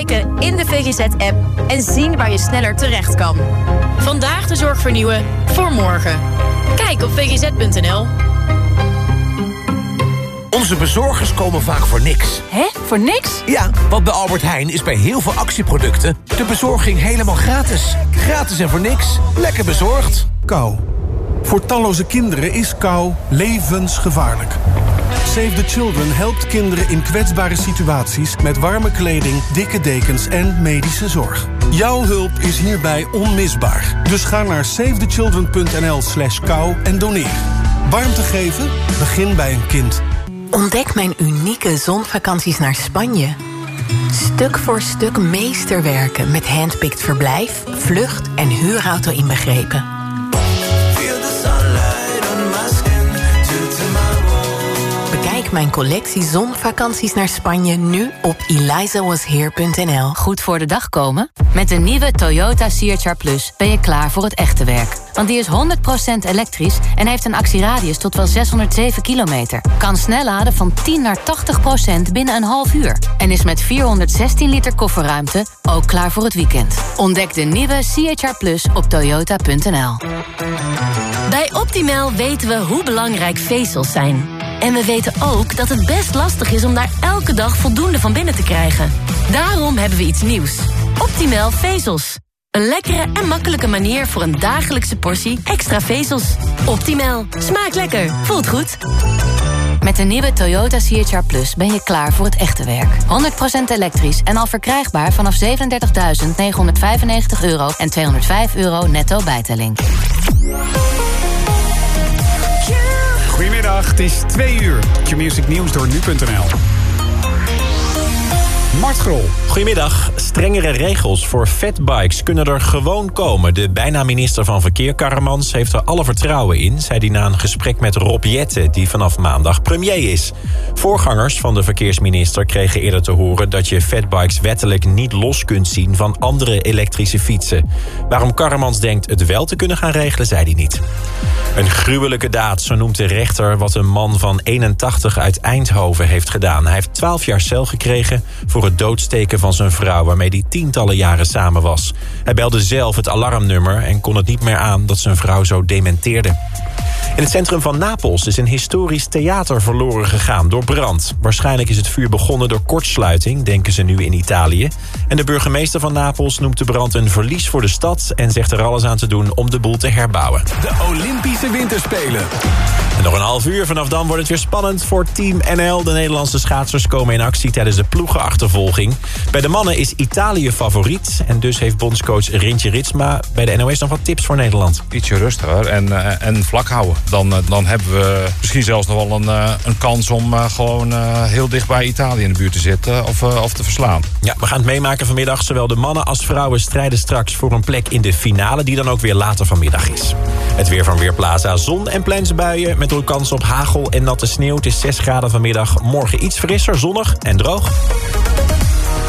liken in de VGZ-app en zien waar je sneller terecht kan. Vandaag de zorg vernieuwen voor morgen. Kijk op vgz.nl. Onze bezorgers komen vaak voor niks. Hè? Voor niks? Ja, want bij Albert Heijn is bij heel veel actieproducten... de bezorging helemaal gratis. Gratis en voor niks. Lekker bezorgd. Kou. Voor talloze kinderen is kou levensgevaarlijk. Save the Children helpt kinderen in kwetsbare situaties... met warme kleding, dikke dekens en medische zorg. Jouw hulp is hierbij onmisbaar. Dus ga naar savethechildren.nl slash kou en doneer. Warmte geven? Begin bij een kind. Ontdek mijn unieke zonvakanties naar Spanje. Stuk voor stuk meesterwerken met handpicked verblijf, vlucht en huurauto inbegrepen. Mijn collectie zonvakanties naar Spanje nu op elizawasheer.nl. Goed voor de dag komen? Met de nieuwe Toyota CHR Plus ben je klaar voor het echte werk. Want die is 100% elektrisch en heeft een actieradius tot wel 607 kilometer. Kan snel laden van 10 naar 80% binnen een half uur. En is met 416 liter kofferruimte ook klaar voor het weekend. Ontdek de nieuwe CHR Plus op toyota.nl. Bij Optimal weten we hoe belangrijk vezels zijn. En we weten ook dat het best lastig is om daar elke dag voldoende van binnen te krijgen. Daarom hebben we iets nieuws. Optimal vezels. Een lekkere en makkelijke manier voor een dagelijkse portie extra vezels. Optimal. Smaakt lekker. Voelt goed. Met de nieuwe Toyota CHR Plus ben je klaar voor het echte werk. 100% elektrisch en al verkrijgbaar vanaf 37.995 euro en 205 euro netto bijtelling. Goedemiddag, het is 2 uur. Je Music Nieuws door nu.nl. Mart Grol. Goedemiddag. Strengere regels voor fatbikes kunnen er gewoon komen. De bijna minister van Verkeer, Karremans, heeft er alle vertrouwen in... zei hij na een gesprek met Rob Jette, die vanaf maandag premier is. Voorgangers van de verkeersminister kregen eerder te horen... dat je fatbikes wettelijk niet los kunt zien van andere elektrische fietsen. Waarom Karremans denkt het wel te kunnen gaan regelen, zei hij niet. Een gruwelijke daad, zo noemt de rechter... wat een man van 81 uit Eindhoven heeft gedaan. Hij heeft 12 jaar cel gekregen voor het doodsteken van zijn vrouw... waarmee hij tientallen jaren samen was. Hij belde zelf het alarmnummer en kon het niet meer aan... dat zijn vrouw zo dementeerde. In het centrum van Napels is een historisch theater verloren gegaan door brand. Waarschijnlijk is het vuur begonnen door kortsluiting, denken ze nu in Italië. En de burgemeester van Napels noemt de brand een verlies voor de stad... en zegt er alles aan te doen om de boel te herbouwen. De Olympische Winterspelen. En nog een half uur, vanaf dan wordt het weer spannend voor Team NL. De Nederlandse schaatsers komen in actie tijdens de ploegenachtervolging. Bij de mannen is Italië favoriet. En dus heeft bondscoach Rintje Ritsma bij de NOS nog wat tips voor Nederland. Ietsje rustiger en, uh, en vlak houden. Dan, uh, dan hebben we misschien zelfs nog wel een, uh, een kans om gewoon heel dicht bij Italië in de buurt te zitten of, of te verslaan. Ja, we gaan het meemaken vanmiddag. Zowel de mannen als vrouwen strijden straks voor een plek in de finale... die dan ook weer later vanmiddag is. Het weer van Weerplaza. Zon en plensbuien met ook kans op hagel en natte sneeuw. Het is 6 graden vanmiddag. Morgen iets frisser, zonnig en droog.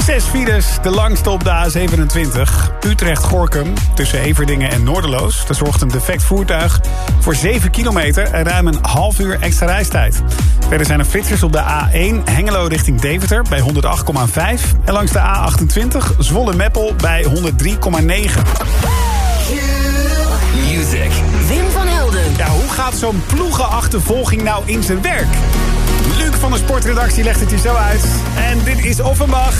Zes files, de langste op de A27. Utrecht-Gorkum, tussen Everdingen en Noorderloos. Daar zorgt een defect voertuig voor 7 kilometer... en ruim een half uur extra reistijd. Verder zijn er flitsers op de A1 Hengelo richting Deventer bij 108,5... en langs de A28 Zwolle-Meppel bij 103,9. Music. Wim van Helden. Ja, hoe gaat zo'n ploegenachtervolging nou in zijn werk? Luc van de sportredactie legt het je zo uit. En dit is Offenbach.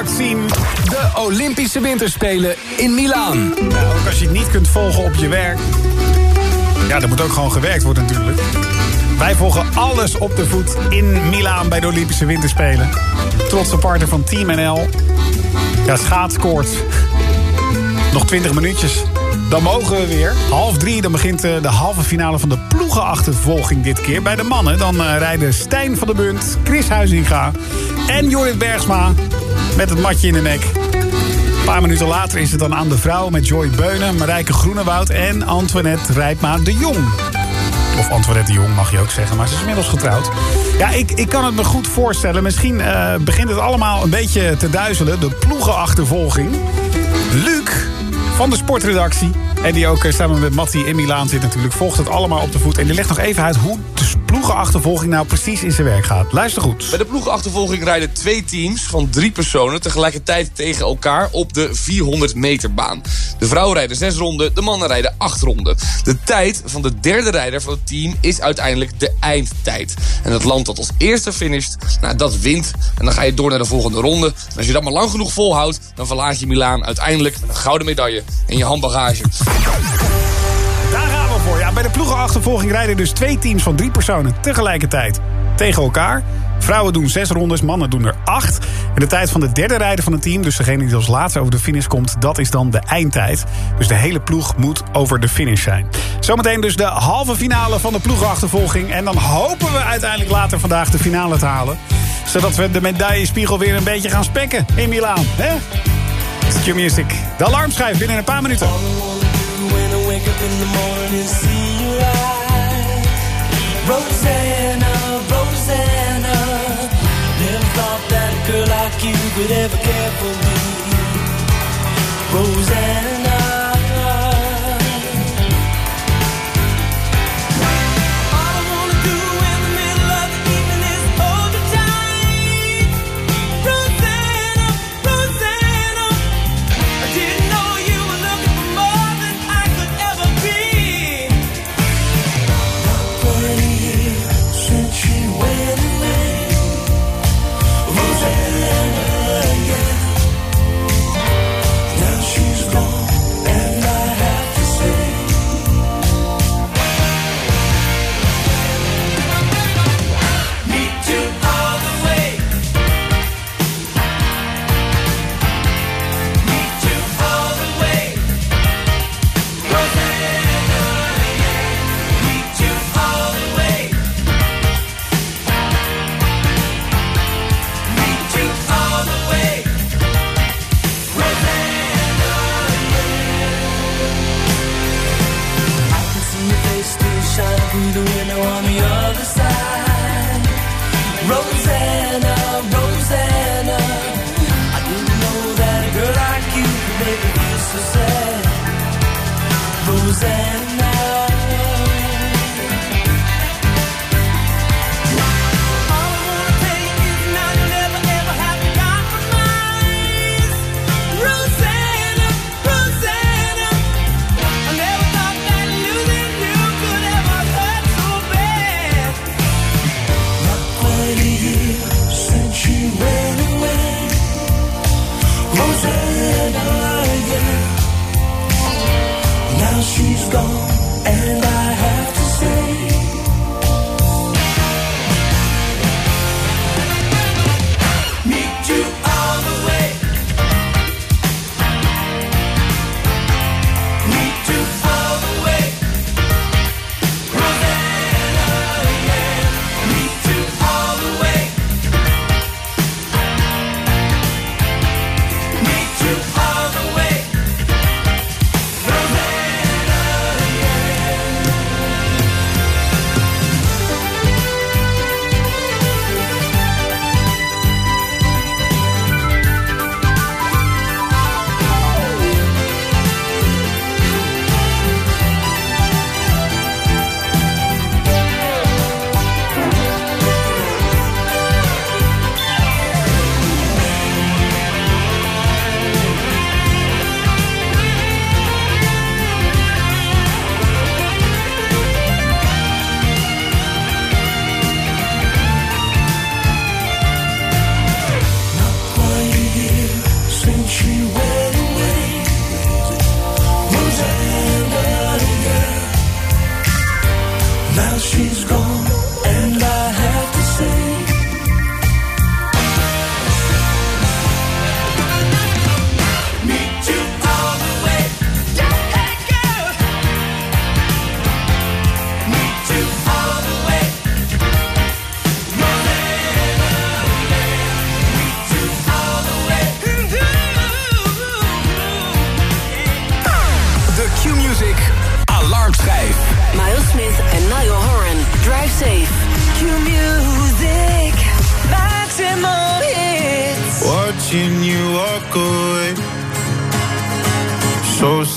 En Maxime. De Olympische Winterspelen in Milaan. Nou, ook als je het niet kunt volgen op je werk. Ja, er moet ook gewoon gewerkt worden natuurlijk. Wij volgen alles op de voet in Milaan bij de Olympische Winterspelen. Trotse partner van Team NL. Ja, schaatskoorts. Nog 20 minuutjes. Dan mogen we weer. Half drie, dan begint eh, de halve finale van de ploegenachtervolging dit keer. Bij de mannen dan eh, rijden Stijn van der Bunt, Chris Huizinga en Jorrit Bergsma met het matje in de nek. Een paar minuten later is het dan aan de vrouw met Joy Beunen, Marijke Groenewoud en Antoinette Rijpma de Jong. Of Antoinette de Jong mag je ook zeggen, maar ze is inmiddels getrouwd. Ja, ik, ik kan het me goed voorstellen. Misschien eh, begint het allemaal een beetje te duizelen. De ploegenachtervolging. Luc van de sportredactie. En die ook eh, samen met Matti in Milaan zit natuurlijk. Volgt het allemaal op de voet. En die legt nog even uit hoe de ploegenachtervolging nou precies in zijn werk gaat. Luister goed. Bij de ploegenachtervolging rijden twee teams van drie personen tegelijkertijd tegen elkaar op de 400 meter baan. De vrouwen rijden zes ronden, de mannen rijden acht ronden. De tijd van de derde rijder van het team is uiteindelijk de eindtijd. En het land dat als eerste finisht, nou, dat wint. En dan ga je door naar de volgende ronde. En als je dat maar lang genoeg volhoudt, dan verlaat je Milaan uiteindelijk met een gouden medaille in je handbagage. Daar gaan we voor. Ja, bij de ploegenachtervolging rijden dus twee teams van drie personen tegelijkertijd tegen elkaar. Vrouwen doen zes rondes, mannen doen er acht. En de tijd van de derde rijder van het team, dus degene die als laatste over de finish komt, dat is dan de eindtijd. Dus de hele ploeg moet over de finish zijn. Zometeen dus de halve finale van de ploegenachtervolging. En dan hopen we uiteindelijk later vandaag de finale te halen. Zodat we de medaillespiegel weer een beetje gaan spekken in Milaan. Hè? Your music. De alarmschijf binnen een paar minuten. Rosanna, Rosanna. Never thought that a girl like you could ever care for me. Rosanna.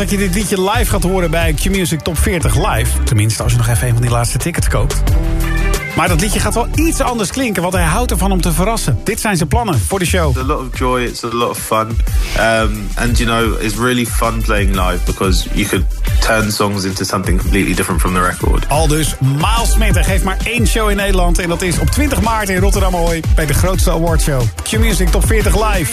Dat je dit liedje live gaat horen bij Q-Music Top 40 live. Tenminste, als je nog even een van die laatste tickets koopt. Maar dat liedje gaat wel iets anders klinken, want hij houdt ervan om te verrassen. Dit zijn zijn plannen voor de show. It's a lot of joy. It's a lot of fun, um, and you know, it's really fun playing live because you could turn songs into something completely different from the record. Al dus Miles Smith. Hij geeft maar één show in Nederland. En dat is op 20 maart in Rotterdam Ahoy bij de grootste awardshow. Q-Music Top 40 live.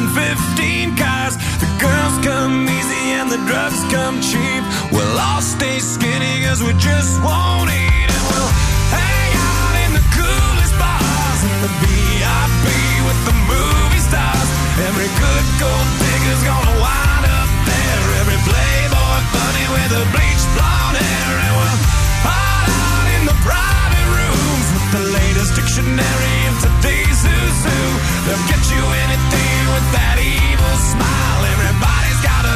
driving 15 cars. The girls come easy and the drugs come cheap. We'll all stay skinny cause we just won't eat and we'll hang out in the coolest bars and the VIP with the movie stars. Every good gold digger's gonna wind up there. Every playboy bunny with the bleach blonde hair and we'll hide out in the private rooms with the latest dictionary of today's who's who. They'll get you anything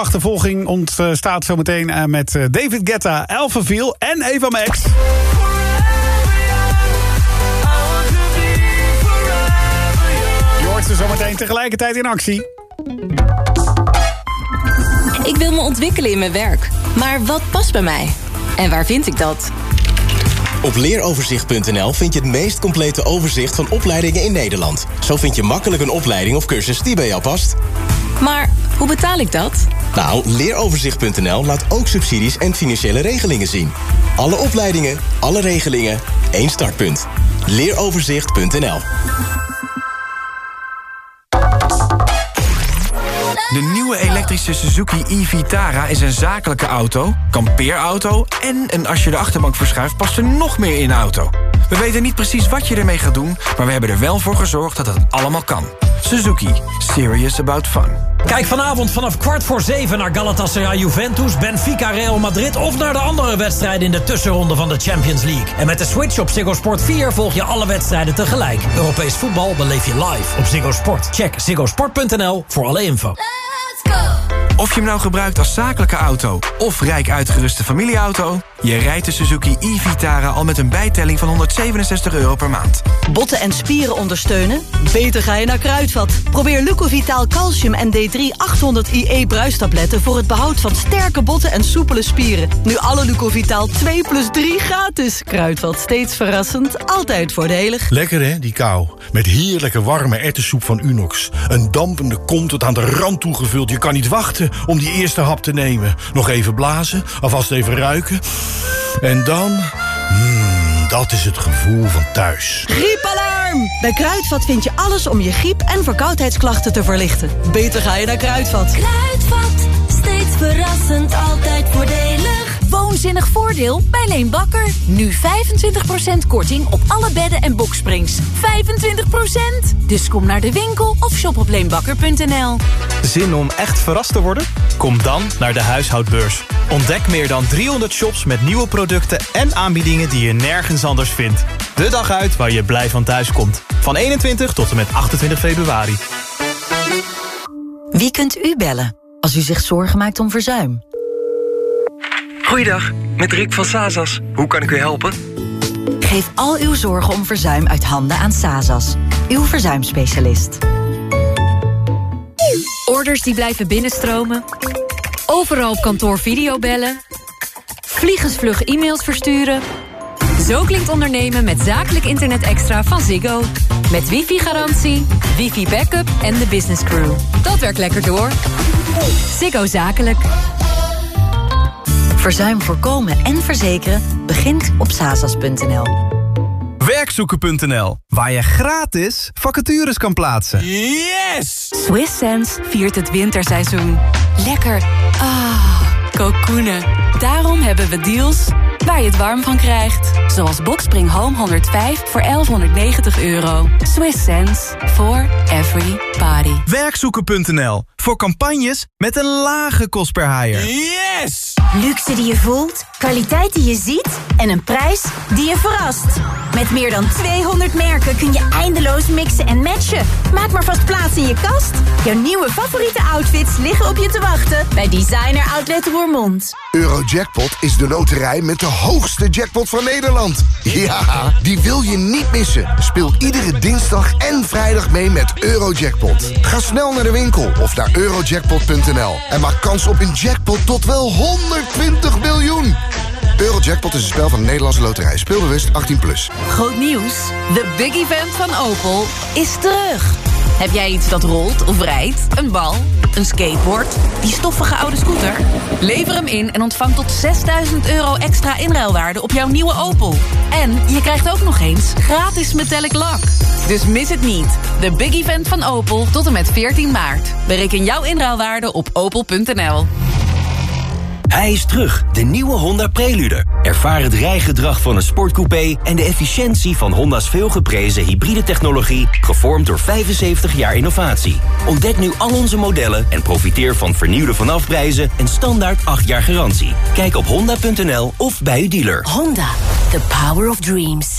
muzikale ploegachtervolging ontstaat zometeen eh, met eh, David Guetta, Alphaville en Eva Max. Je hoort ze zometeen tegelijkertijd in actie. Ik wil me ontwikkelen in mijn werk. Maar wat past bij mij? En waar vind ik dat? Op leeroverzicht.nl vind je het meest complete overzicht van opleidingen in Nederland. Zo vind je makkelijk een opleiding of cursus die bij jou past. Maar hoe betaal ik dat? Nou, leeroverzicht.nl laat ook subsidies en financiële regelingen zien. Alle opleidingen, alle regelingen, één startpunt. Leeroverzicht.nl De nieuwe elektrische Suzuki e-Vitara is een zakelijke auto, kampeerauto... en een als je de achterbank verschuift past er nog meer in de auto. We weten niet precies wat je ermee gaat doen... maar we hebben er wel voor gezorgd dat het allemaal kan. Suzuki. Serious about fun. Kijk vanavond vanaf kwart voor zeven naar Galatasaray Juventus, Benfica Real Madrid... of naar de andere wedstrijden in de tussenronde van de Champions League. En met de switch op Ziggo Sport 4 volg je alle wedstrijden tegelijk. Europees voetbal beleef je live op Ziggo Sport. Check ziggosport.nl voor alle info. Of je hem nou gebruikt als zakelijke auto of rijk uitgeruste familieauto... je rijdt de Suzuki e-Vitara al met een bijtelling van 167 euro per maand. Botten en spieren ondersteunen? Beter ga je naar Kruidvat. Probeer Lucovitaal Calcium en D3 800 IE bruistabletten... voor het behoud van sterke botten en soepele spieren. Nu alle Lucovitaal 2 plus 3 gratis. Kruidvat, steeds verrassend, altijd voordelig. Lekker hè, die kou. Met heerlijke warme erwtensoep van Unox. Een dampende kom tot aan de rand toegevuld. Je kan niet wachten om die eerste hap te nemen. Nog even blazen, alvast even ruiken. En dan... Mmm, dat is het gevoel van thuis. Griepalarm! Bij Kruidvat vind je alles om je griep- en verkoudheidsklachten te verlichten. Beter ga je naar Kruidvat. Kruidvat, steeds verrassend, altijd voordelig. Woonzinnig voordeel bij Leen Bakker. Nu 25% korting op alle bedden en boksprings. 25%! Dus kom naar de winkel of shop op leenbakker.nl. Zin om echt verrast te worden? Kom dan naar de huishoudbeurs. Ontdek meer dan 300 shops met nieuwe producten en aanbiedingen die je nergens anders vindt. De dag uit waar je blij van thuis komt. Van 21 tot en met 28 februari. Wie kunt u bellen als u zich zorgen maakt om verzuim? Goeiedag, met Rick van Sazas. Hoe kan ik u helpen? Geef al uw zorgen om verzuim uit handen aan Sazas, uw verzuimspecialist. Orders die blijven binnenstromen. Overal op kantoor videobellen. Vliegensvlug e-mails versturen. Zo klinkt ondernemen met zakelijk internet extra van Ziggo. Met wifi-garantie, wifi-backup en de business crew. Dat werkt lekker door. Ziggo Zakelijk. Verzuim voorkomen en verzekeren begint op sazas.nl. Werkzoeken.nl, waar je gratis vacatures kan plaatsen. Yes! Swiss Sense viert het winterseizoen. Lekker. Ah, kokoenen. Daarom hebben we deals waar je het warm van krijgt. Zoals Boxspring Home 105 voor 1190 euro. Swiss sense for every party. Werkzoeken.nl, voor campagnes met een lage kost per haaier. Yes! Luxe die je voelt, kwaliteit die je ziet en een prijs die je verrast. Met meer dan 200 merken kun je eindeloos mixen en matchen. Maak maar vast plaats in je kast. Jouw nieuwe favoriete outfits liggen op je te wachten bij Designer Outlet Roermond. Eurojackpot is de loterij met de hoogste jackpot van Nederland. Ja, die wil je niet missen. Speel iedere dinsdag en vrijdag mee met Eurojackpot. Ga snel naar de winkel of naar eurojackpot.nl en maak kans op een jackpot tot wel 120 miljoen. Eurojackpot is een spel van de Nederlandse loterij. Speelbewust 18+. Plus. Groot nieuws. De big event van Opel is terug. Heb jij iets dat rolt of rijdt? Een bal? Een skateboard? Die stoffige oude scooter? Lever hem in en ontvang tot 6000 euro extra inruilwaarde op jouw nieuwe Opel. En je krijgt ook nog eens gratis metallic lak. Dus mis het niet. De big event van Opel tot en met 14 maart. Bereken jouw inruilwaarde op opel.nl. Hij is terug, de nieuwe Honda Prelude. Ervaar het rijgedrag van een sportcoupé en de efficiëntie van Honda's veelgeprezen hybride technologie, gevormd door 75 jaar innovatie. Ontdek nu al onze modellen en profiteer van vernieuwde vanafprijzen en standaard 8 jaar garantie. Kijk op honda.nl of bij uw dealer. Honda, the power of dreams.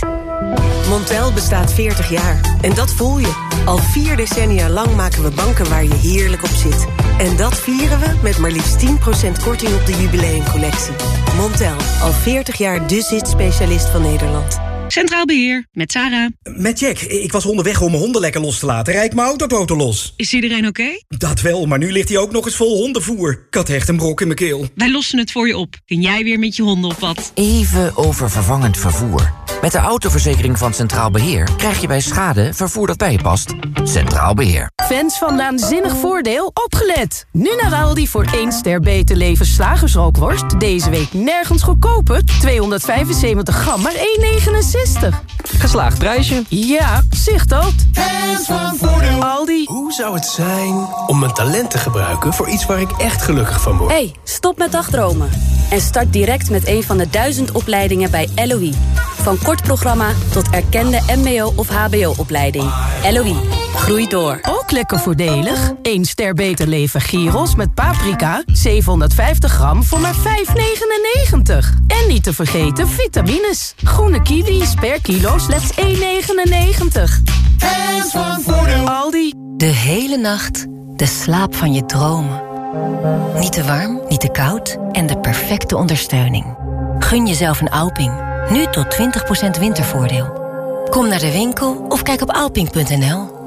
Montel bestaat 40 jaar. En dat voel je. Al vier decennia lang maken we banken waar je heerlijk op zit. En dat vieren we met maar liefst 10% korting op de jubileumcollectie. Montel, al 40 jaar de zit-specialist van Nederland. Centraal Beheer, met Sarah. Met Jack. Ik was onderweg om mijn honden lekker los te laten. Rijd mijn autoboten los. Is iedereen oké? Dat wel, maar nu ligt hij ook nog eens vol hondenvoer. Ik had echt een brok in mijn keel. Wij lossen het voor je op. Kun jij weer met je honden op wat? Even over vervangend vervoer. Met de autoverzekering van Centraal Beheer krijg je bij schade vervoer dat bij je past. Centraal Beheer. Fans van Naanzinnig Voordeel, opgelet! Nu naar Aldi voor 1 ster beter leven slagersrookworst. Deze week nergens goedkoper. 275 gram, maar 1,69. Geslaagd prijsje. Ja, zicht dat. Fans van Voordeel. Aldi. Hoe zou het zijn om mijn talent te gebruiken voor iets waar ik echt gelukkig van word? hey, stop met dagdromen. En start direct met een van de duizend opleidingen bij LOE. Van kort programma tot erkende mbo- of hbo-opleiding. LOE, groei door. Lekker voordelig. 1 ster beter leven gyros met paprika. 750 gram voor maar 5,99. En niet te vergeten vitamines. Groene kiwis per kilo slechts 1,99. En van voordeel. Aldi. De hele nacht de slaap van je dromen. Niet te warm, niet te koud en de perfecte ondersteuning. Gun jezelf een Alping. Nu tot 20% wintervoordeel. Kom naar de winkel of kijk op alping.nl.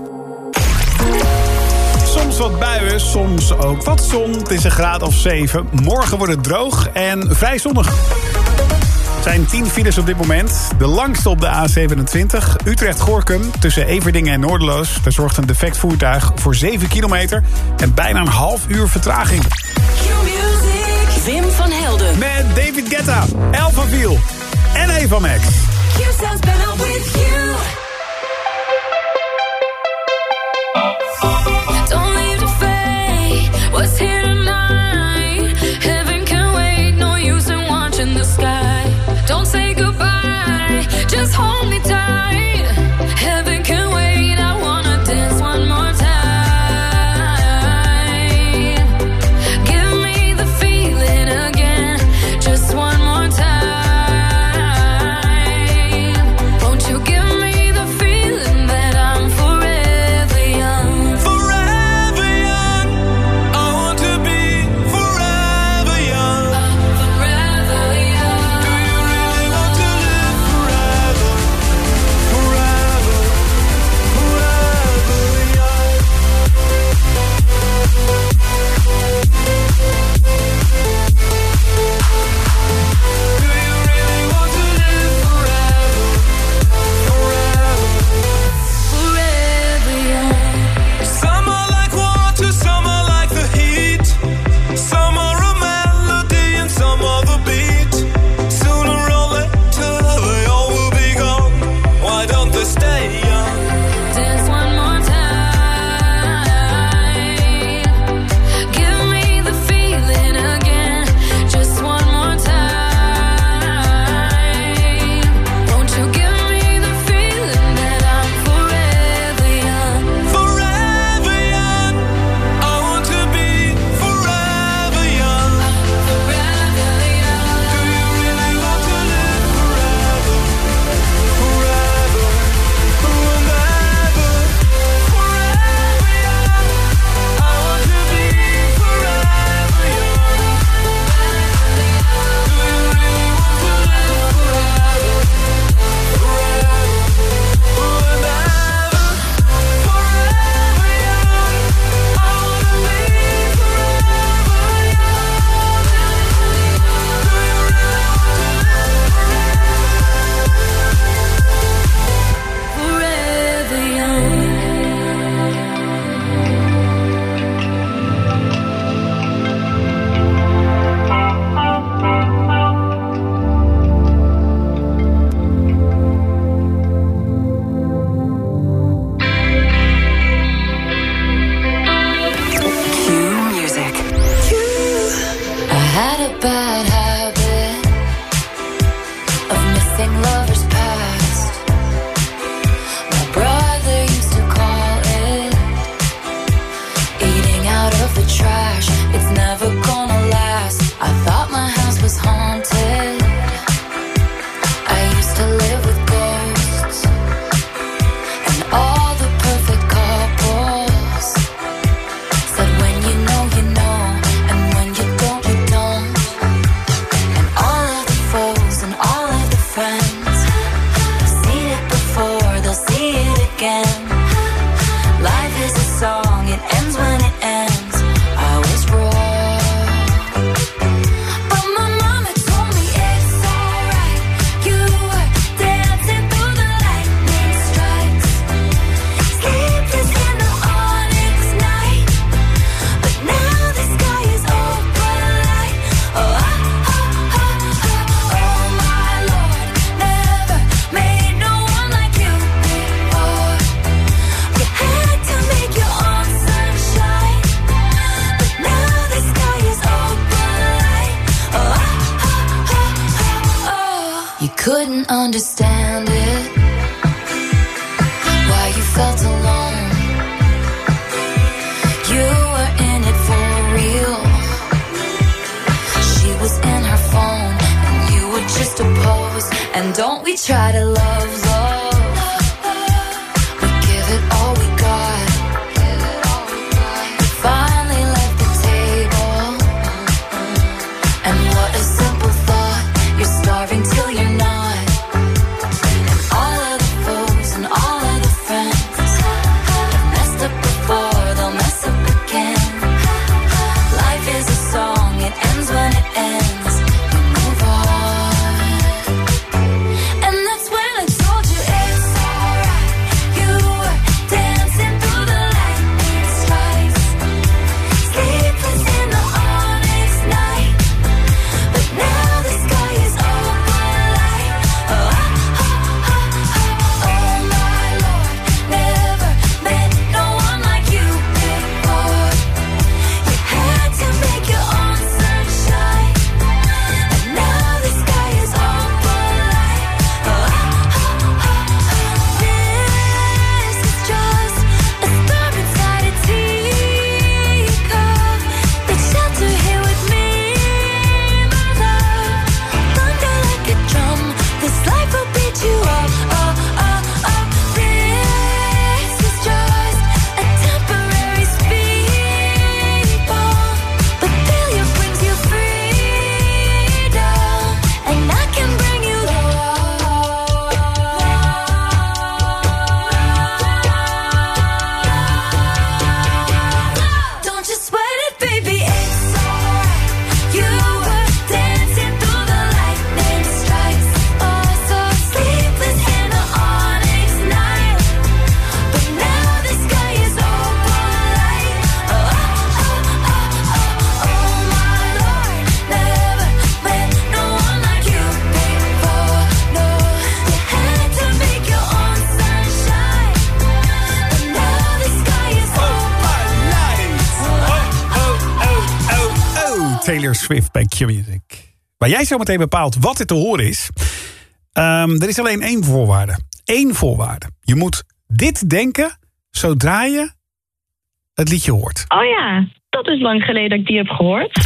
Soms wat buien, soms ook wat zon. Het is een graad of 7. Morgen wordt het droog en vrij zonnig. Er zijn 10 files op dit moment. De langste op de A27, Utrecht-Gorkum, tussen Everdingen en Noordeloos. Daar zorgt een defect voertuig voor 7 kilometer en bijna een half uur vertraging. Wim van Helden. Met David Guetta, Elva Viel en Eva Max. Q sounds better with you. Swift bij Q-Music. Waar jij zo meteen bepaalt wat er te horen is. Ehm, er is alleen één voorwaarde. Eén voorwaarde. Je moet dit denken zodra je het liedje hoort. Oh ja, dat is lang geleden dat ik die heb gehoord.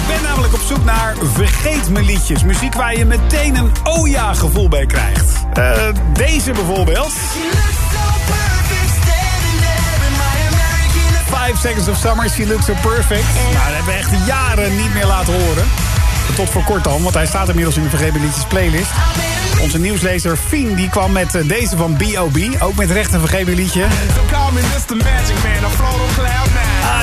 Ik ben namelijk op zoek naar vergeet me liedjes. Muziek waar je meteen een oh ja gevoel bij krijgt. Eh, deze bijvoorbeeld. Five Seconds of Summer, She Looks So Perfect. Nou, dat hebben we echt jaren niet meer laten horen. Tot voor kort dan, want hij staat inmiddels in de Vergeven Liedjes playlist. Onze nieuwslezer Fien die kwam met eh, deze van B.O.B. Ook met recht een vergeven liedje. I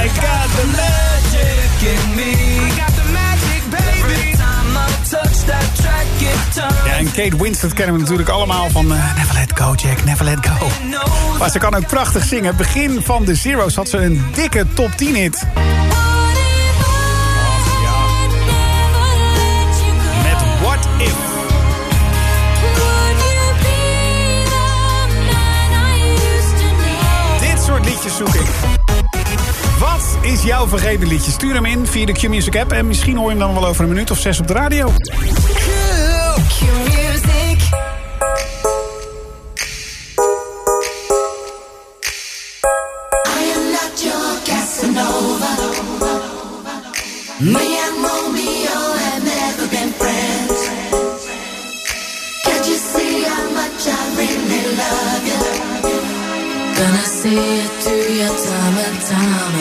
got the magic in me. I got the magic, baby. Every time I touch that track, it turns. Ja, en Kate Winslet kennen we natuurlijk allemaal van eh, Never Let Go, Jack, Never Let Go. Maar ze kan ook prachtig zingen. Begin van de Zero's had ze een dikke top 10 hit. Zoek ik. Wat is jouw vergeven liedje? Stuur hem in via de Q-Music app. En misschien hoor je hem dan wel over een minuut of zes op de radio.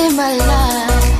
in my life.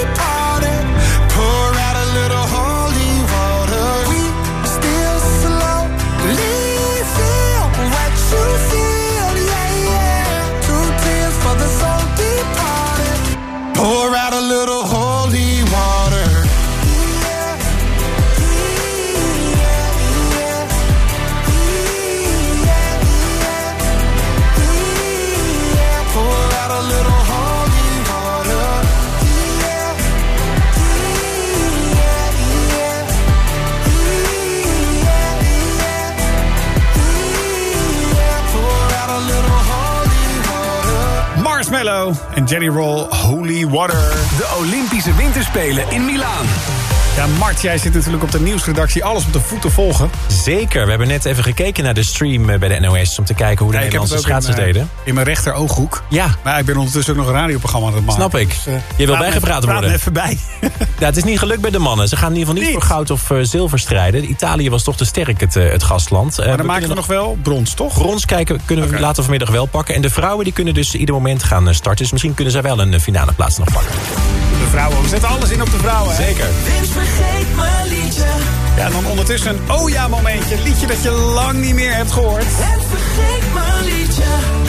En Jenny Roll, Holy Water. De Olympische Winterspelen in Milaan. Ja, Mart, jij zit natuurlijk op de nieuwsredactie alles op de voet te volgen. Zeker, we hebben net even gekeken naar de stream eh, bij de NOS... om te kijken hoe de Ja, Nederlandse in, schaatsers eh, deden. In mijn rechter ooghoek. Ja. Maar ik ben ondertussen ook nog een radioprogramma aan het maken. Snap ik. Dus, eh, Je wil praat bijgepraat praat worden. me even bij. Ja, het is niet gelukt bij de mannen. Ze gaan in ieder geval niet, voor goud of eh, zilver strijden. Italië was toch te sterk, het, eh, het gastland. Eh, Maar dan maken we nog wel brons, toch? Brons kijken, kunnen we later vanmiddag wel pakken. En de vrouwen die kunnen dus ieder moment gaan eh, starten. Dus misschien kunnen zij wel een eh, finale plaats nog pakken. De vrouwen, we zetten alles in op de vrouwen. hè? Zeker. Vince, vergeet mijn liedje. Ja, en dan ondertussen een oh ja momentje. Liedje dat je lang niet meer hebt gehoord. En vergeet mijn liedje.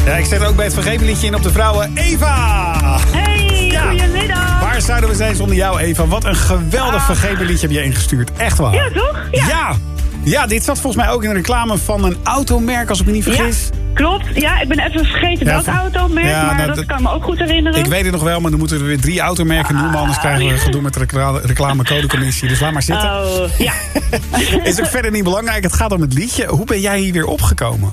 Ja, ik zet ook bij het vergeven liedje in op de vrouwen. Eva! Hey, goedemiddag. Waar zouden we zijn zonder jou, Eva? Wat een geweldig vergeven liedje heb je ingestuurd. Echt waar. Ja, toch? Ja. Ja. Ja, dit zat volgens mij ook in een reclame van een automerk, als ik me niet vergis. Klopt, ja, ik ben even vergeten Ja, welk van- automerk, Ja, maar nou, dat, dat- kan me ook goed herinneren. Ik weet het nog wel, maar dan moeten we weer drie automerken noemen. Anders krijgen we gedoe met de recla- reclamecodecommissie. Dus laat maar zitten. Oh, ja. Is ook verder niet belangrijk. Het gaat om het liedje. Hoe ben jij hier weer opgekomen?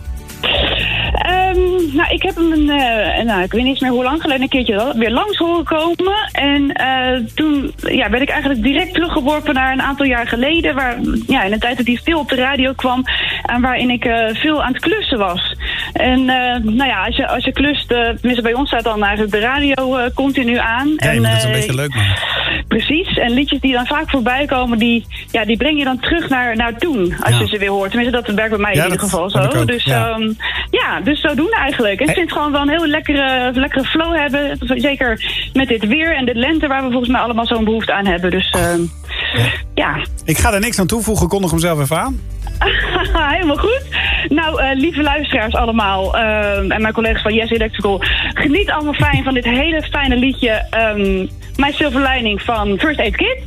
Ehm, nou, ik heb hem, een, eh, nou, ik weet niet eens meer hoe lang geleden, een keertje weer langs horen komen. En eh, toen ja, werd ik eigenlijk direct teruggeworpen naar een aantal jaar geleden. Waar, ja, in een tijd dat hij veel op de radio kwam en waarin ik eh, veel aan het klussen was. En nou ja, als je, als je klust, tenminste bij ons staat dan eigenlijk de radio continu aan. Ja, je en, moet het een beetje leuk maken. Precies, en liedjes die dan vaak voorbij komen, die, ja, die breng je dan terug naar, naar toen, als Ja. je ze weer hoort. Tenminste, dat werkt bij mij Ja, in ieder dat geval zo. Dus ja. ja. ja, dus zo doen eigenlijk. En ik vind het gewoon wel een heel lekkere, lekkere flow hebben. Zeker met dit weer en dit lente waar we volgens mij allemaal zo'n behoefte aan hebben. Dus ehm, ja, Ik ga er niks aan toevoegen. Kondig hem zelf even aan. helemaal goed. Nou, eh, lieve luisteraars allemaal ehm, en mijn collega's van Yes Electrical. Geniet allemaal fijn van dit hele fijne liedje. ehm My Silver Lining van First Aid Kit.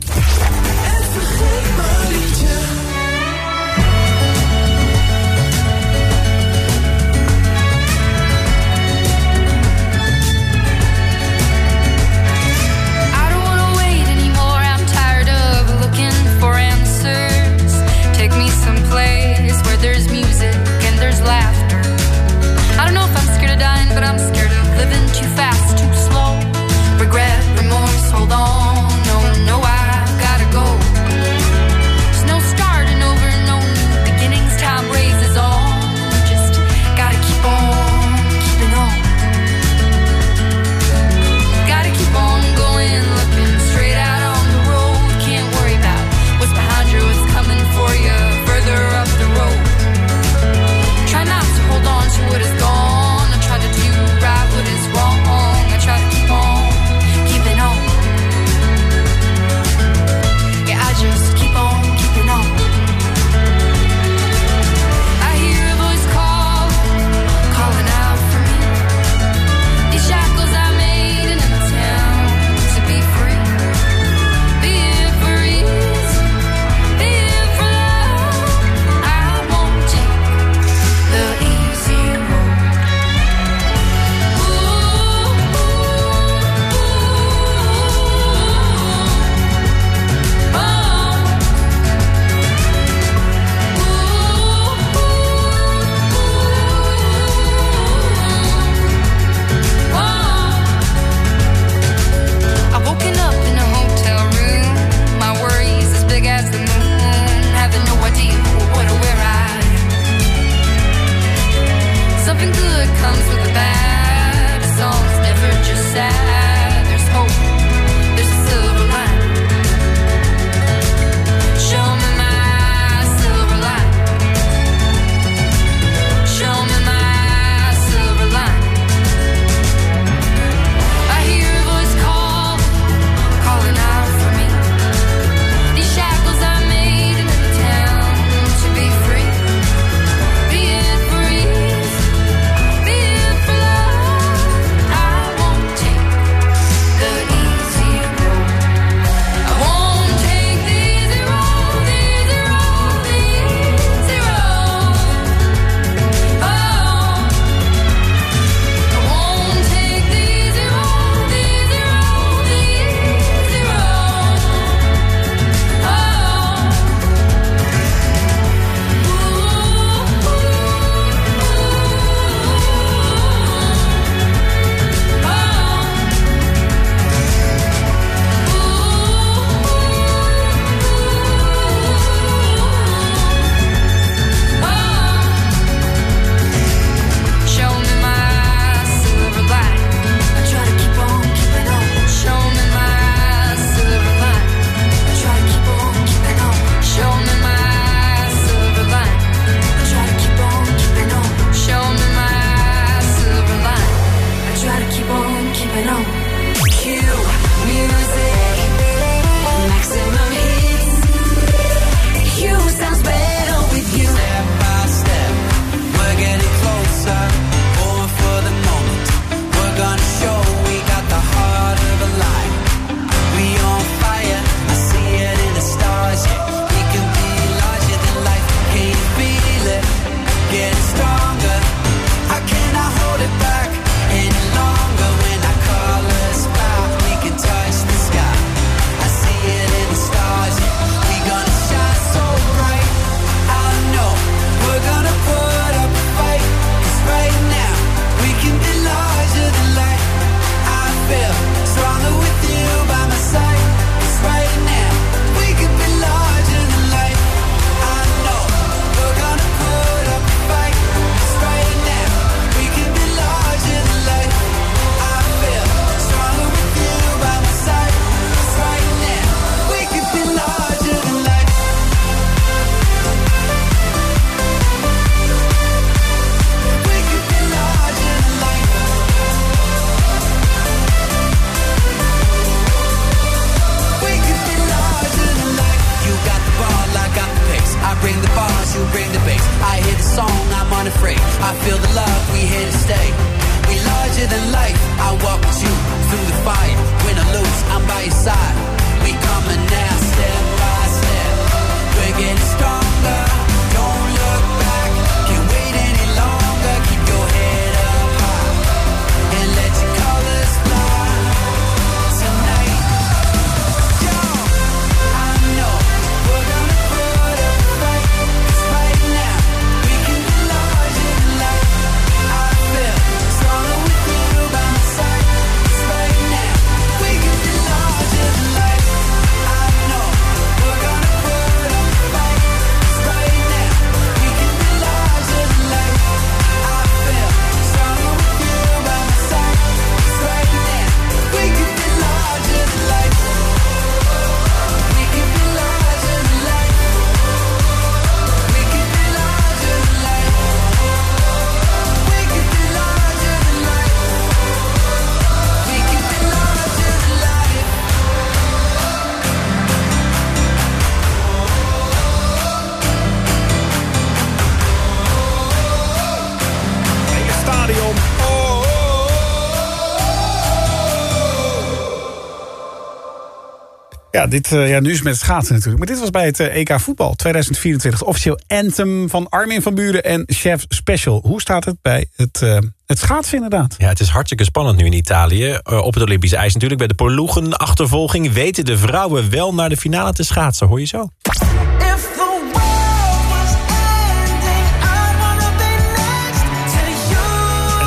Dit, eh, ja, nu is het met het schaatsen natuurlijk. Maar dit was bij het eh, EK voetbal 2024. Officieel anthem van Armin van Buren en Chef Special. Hoe staat het bij het, eh, het schaatsen inderdaad? Ja, het is hartstikke spannend nu in Italië. Op het Olympische ijs natuurlijk. Bij de ploegenachtervolging weten de vrouwen wel naar de finale te schaatsen. Hoor je zo.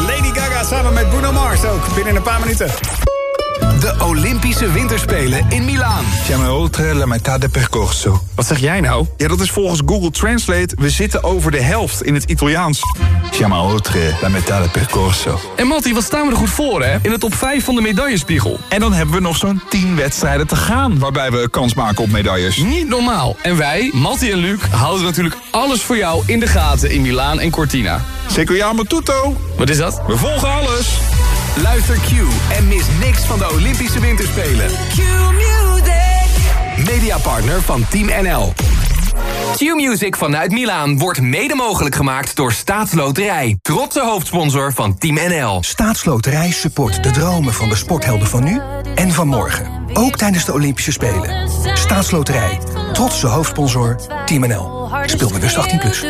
Lady Gaga Samen met Bruno Mars ook binnen een paar minuten de Olympische Winterspelen in Milaan. Siamo oltre la metà del percorso. Wat zeg jij nou? Ja, dat is volgens Google Translate... we zitten over de helft in het Italiaans. Siamo oltre la metà del percorso. En Matti, wat staan we er goed voor, hè? In de top 5 van de medaillespiegel. En dan hebben we nog zo'n 10 wedstrijden te gaan... waarbij we kans maken op medailles. Niet normaal. En wij, Matti en Luc, houden natuurlijk alles voor jou in de gaten... in Milaan en Cortina. Seguiamo tutto. Wat is dat? We volgen alles. Luister Q en mis niks van de Olympische Winterspelen. Q Music. Mediapartner van Team NL. Q-Music vanuit Milaan wordt mede mogelijk gemaakt door Staatsloterij. Trotse hoofdsponsor van Team NL. Staatsloterij support de dromen van de sporthelden van nu en van morgen. Ook tijdens de Olympische Spelen. Staatsloterij. Trotse hoofdsponsor Team NL. Speel bewust 18+. Plus.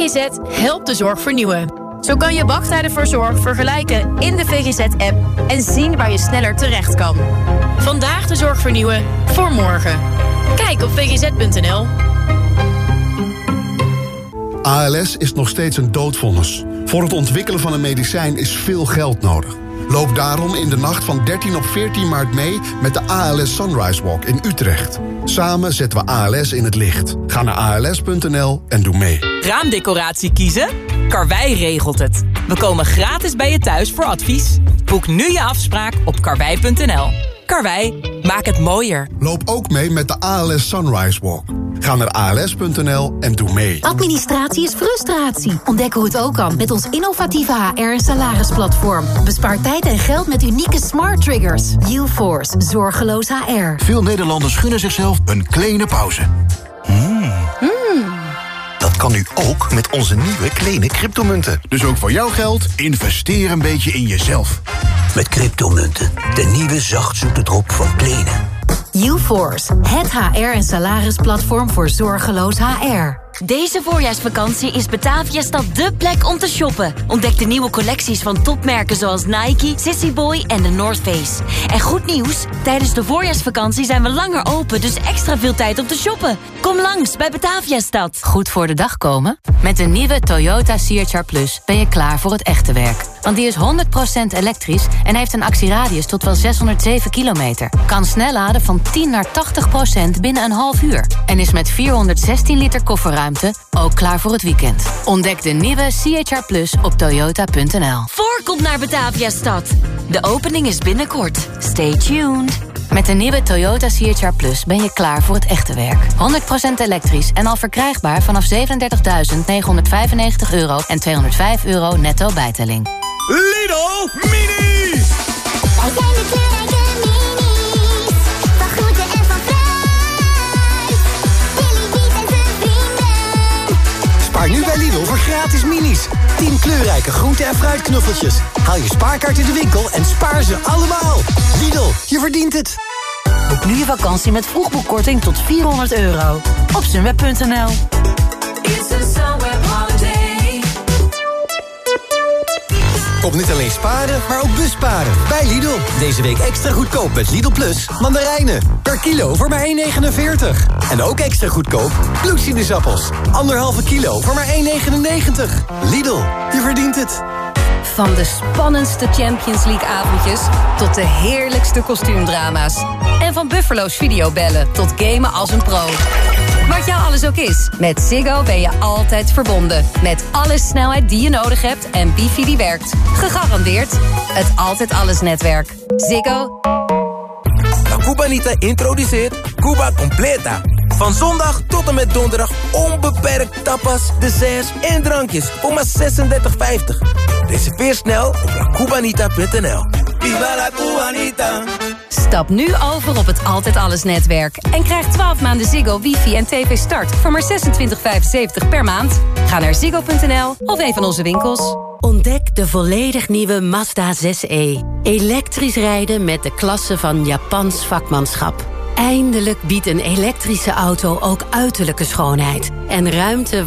VGZ helpt de zorg vernieuwen. Zo kan je wachttijden voor zorg vergelijken in de VGZ-app en zien waar je sneller terecht kan. Vandaag de zorg vernieuwen voor morgen. Kijk op vgz.nl. ALS is nog steeds een doodvonnis. Voor het ontwikkelen van een medicijn is veel geld nodig. Loop daarom in de nacht van 13 op 14 maart mee met de ALS Sunrise Walk in Utrecht. Samen zetten we ALS in het licht. Ga naar als.nl en doe mee. Raamdecoratie kiezen? Karwei regelt het. We komen gratis bij je thuis voor advies. Boek nu je afspraak op karwei.nl. Karwei, maak het mooier. Loop ook mee met de ALS Sunrise Walk. Ga naar als.nl en doe mee. Administratie is frustratie. Ontdek hoe het ook kan met ons innovatieve HR- en salarisplatform. Bespaar tijd en geld met unieke smart triggers. UForce, zorgeloos HR. Veel Nederlanders gunnen zichzelf een kleine pauze. Dat kan nu ook met onze nieuwe kleine cryptomunten. Dus ook voor jouw geld, investeer een beetje in jezelf. Met cryptomunten, de nieuwe zachtzoete drop van Kleine. UForce, het HR- en salarisplatform voor zorgeloos HR. Deze voorjaarsvakantie is Bataviastad dé plek om te shoppen. Ontdek de nieuwe collecties van topmerken zoals Nike, Sissy Boy en de North Face. En goed nieuws, tijdens de voorjaarsvakantie zijn we langer open... dus extra veel tijd om te shoppen. Kom langs bij Bataviastad. Goed voor de dag komen? Met de nieuwe Toyota CHR Plus ben je klaar voor het echte werk. Want die is 100% elektrisch en heeft een actieradius tot wel 607 kilometer. Kan snel laden van 10 naar 80% binnen een half uur. En is met 416 liter kofferruimte ook klaar voor het weekend. Ontdek de nieuwe CHR Plus op toyota.nl. Voorkomt naar Bataviastad. De opening is binnenkort. Stay tuned. Met de nieuwe Toyota CHR Plus ben je klaar voor het echte werk. 100% elektrisch en al verkrijgbaar vanaf 37.995 euro en 205 euro netto bijtelling. Lidl Mini! Wij zijn de Spaar nu bij Lidl voor gratis minis. 10 kleurrijke groente- en fruitknuffeltjes. Haal je spaarkaart in de winkel en spaar ze allemaal. Lidl, je verdient het. Boek nu je vakantie met vroegboekkorting tot 400 euro. Op sunweb.nl Kom niet alleen sparen, maar ook busparen. Bij Lidl. Deze week extra goedkoop met Lidl Plus. Mandarijnen. Per kilo voor maar 1,49. En ook extra goedkoop bloedsinusappels. Anderhalve kilo voor maar 1,99. Lidl, je verdient het. Van de spannendste Champions League avondjes tot de heerlijkste kostuumdrama's. En van Buffalo's videobellen tot gamen als een pro. Wat jou alles ook is, met Ziggo ben je altijd verbonden. Met alle snelheid die je nodig hebt en wifi die werkt. Gegarandeerd het Altijd Alles netwerk. Ziggo. La Cubanita introduceert Cuba Completa. Van zondag tot en met donderdag onbeperkt tapas, desserts en drankjes voor maar 36,50. Reserveer snel op lacubanita.nl. Viva la Cubanita! Stap nu over op het Altijd Alles netwerk. En krijg 12 maanden Ziggo, wifi en tv start voor maar 26,75 per maand. Ga naar ziggo.nl of een van onze winkels. Ontdek de volledig nieuwe Mazda 6e. Elektrisch rijden met de klasse van Japans vakmanschap. Eindelijk biedt een elektrische auto ook uiterlijke schoonheid. En ruimte